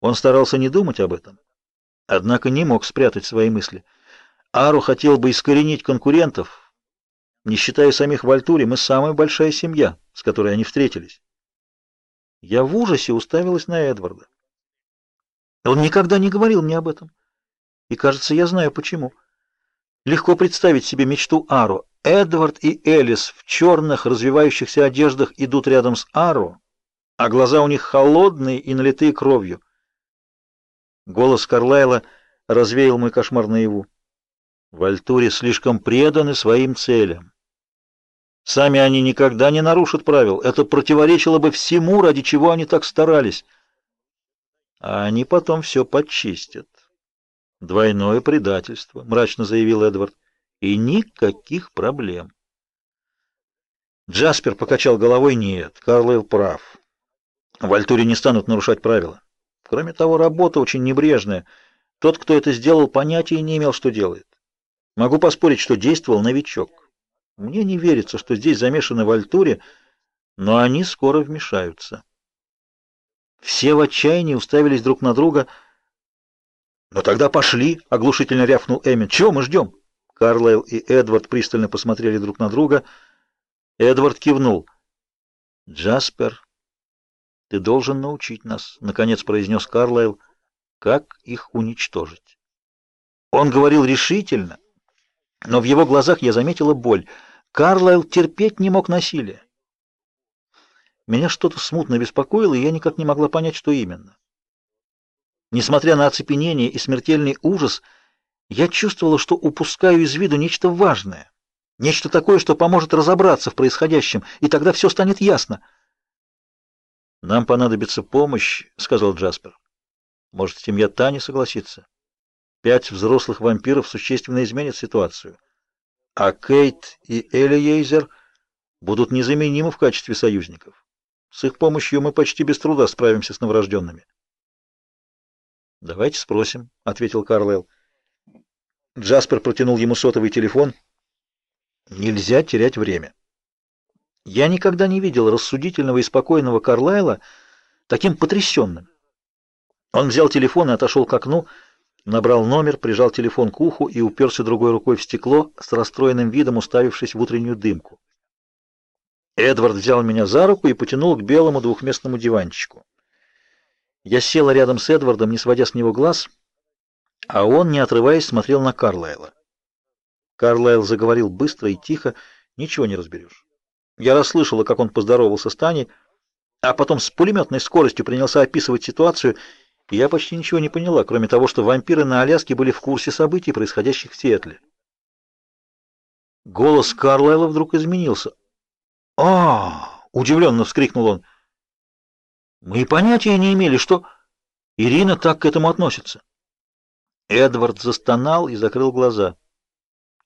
Он старался не думать об этом, однако не мог спрятать свои мысли. Ару хотел бы искоренить конкурентов. Не считая самих Вальтури, мы самая большая семья, с которой они встретились. Я в ужасе уставилась на Эдварда. Он никогда не говорил мне об этом. И, кажется, я знаю почему. Легко представить себе мечту Ару. Эдвард и Элис в черных развивающихся одеждах идут рядом с Ару, а глаза у них холодные и налитые кровью. Голос Карлайла развеял мой кошмар наяву. В Альтуре слишком преданы своим целям. Сами они никогда не нарушат правил. Это противоречило бы всему, ради чего они так старались. А они потом все подчистят. Двойное предательство, мрачно заявил Эдвард. И никаких проблем. Джаспер покачал головой. Нет, Карлайл прав. В Альтуре не станут нарушать правила. Кроме того, работа очень небрежная. Тот, кто это сделал, понятия не имел, что делает. Могу поспорить, что действовал новичок. Мне не верится, что здесь замешаны в Альтуре, но они скоро вмешаются. Все в отчаянии уставились друг на друга. «Но тогда пошли!» — оглушительно рявкнул Эммет. «Чего мы ждем?» Карлайл и Эдвард пристально посмотрели друг на друга. Эдвард кивнул. «Джаспер ты должен научить нас, наконец произнес Карлайл, как их уничтожить. Он говорил решительно, но в его глазах я заметила боль. Карлайл терпеть не мог насилия. Меня что-то смутно беспокоило, и я никак не могла понять, что именно. Несмотря на оцепенение и смертельный ужас, я чувствовала, что упускаю из виду нечто важное, нечто такое, что поможет разобраться в происходящем, и тогда все станет ясно. Нам понадобится помощь, сказал Джаспер. Может, семья Тани согласится? Пять взрослых вампиров существенно изменят ситуацию. А Кейт и Элиейзер будут незаменимы в качестве союзников. С их помощью мы почти без труда справимся с новорожденными. Давайте спросим, ответил Карлайл. Джаспер протянул ему сотовый телефон. Нельзя терять время. Я никогда не видел рассудительного и спокойного Карлайла таким потрясенным. Он взял телефон и отошел к окну, набрал номер, прижал телефон к уху и уперся другой рукой в стекло, с расстроенным видом уставившись в утреннюю дымку. Эдвард взял меня за руку и потянул к белому двухместному диванчику. Я села рядом с Эдвардом, не сводя с него глаз, а он, не отрываясь, смотрел на Карлайла. Карлайл заговорил быстро и тихо, ничего не разберешь. Я расслышала, как он поздоровался с Таней, а потом с пулеметной скоростью принялся описывать ситуацию, и я почти ничего не поняла, кроме того, что вампиры на Аляске были в курсе событий, происходящих в Сиэтле. Голос Карлайла вдруг изменился. «А!» — удивленно вскрикнул он. «Мы и понятия не имели, что Ирина так к этому относится». Эдвард застонал и закрыл глаза.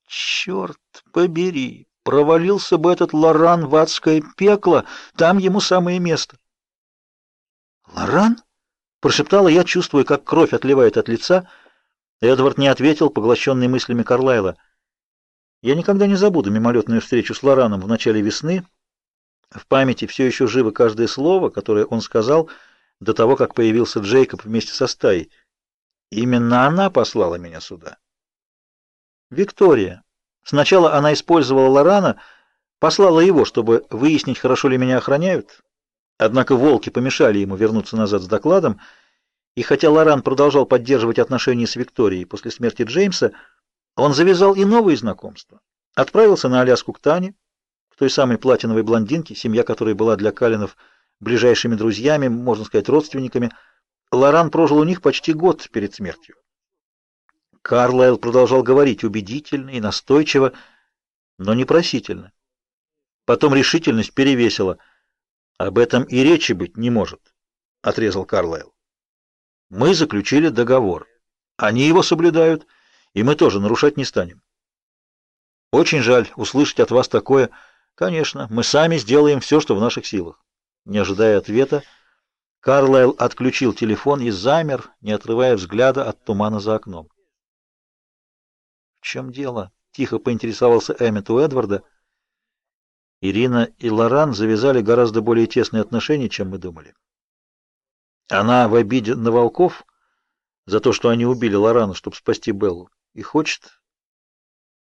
«Черт побери!» Провалился бы этот Лоран в адское пекло, там ему самое место. Лоран? прошептала я, чувствуя, как кровь отливает от лица. Эдвард не ответил, поглощенный мыслями Карлайла. Я никогда не забуду мимолетную встречу с Лораном в начале весны. В памяти все еще живо каждое слово, которое он сказал до того, как появился Джейкоб вместе со стаей. Именно она послала меня сюда. Виктория. Сначала она использовала Лорана, послала его, чтобы выяснить, хорошо ли меня охраняют. Однако волки помешали ему вернуться назад с докладом, и хотя Лоран продолжал поддерживать отношения с Викторией после смерти Джеймса, он завязал и новые знакомства. Отправился на Аляску к Тане, к той самой платиновой блондинке, семья которой была для Калинов ближайшими друзьями, можно сказать, родственниками. Лоран прожил у них почти год перед смертью. Карлайл продолжал говорить убедительно и настойчиво, но не просительно. Потом решительность перевесила. Об этом и речи быть не может, отрезал Карлайл. Мы заключили договор. Они его соблюдают, и мы тоже нарушать не станем. Очень жаль услышать от вас такое. Конечно, мы сами сделаем все, что в наших силах. Не ожидая ответа, Карлайл отключил телефон и замер, не отрывая взгляда от тумана за окном. В чем дело? Тихо поинтересовался Эммет у Эдварда. Ирина и Лоран завязали гораздо более тесные отношения, чем мы думали. Она в обиде на волков за то, что они убили Лорану, чтобы спасти Беллу, и хочет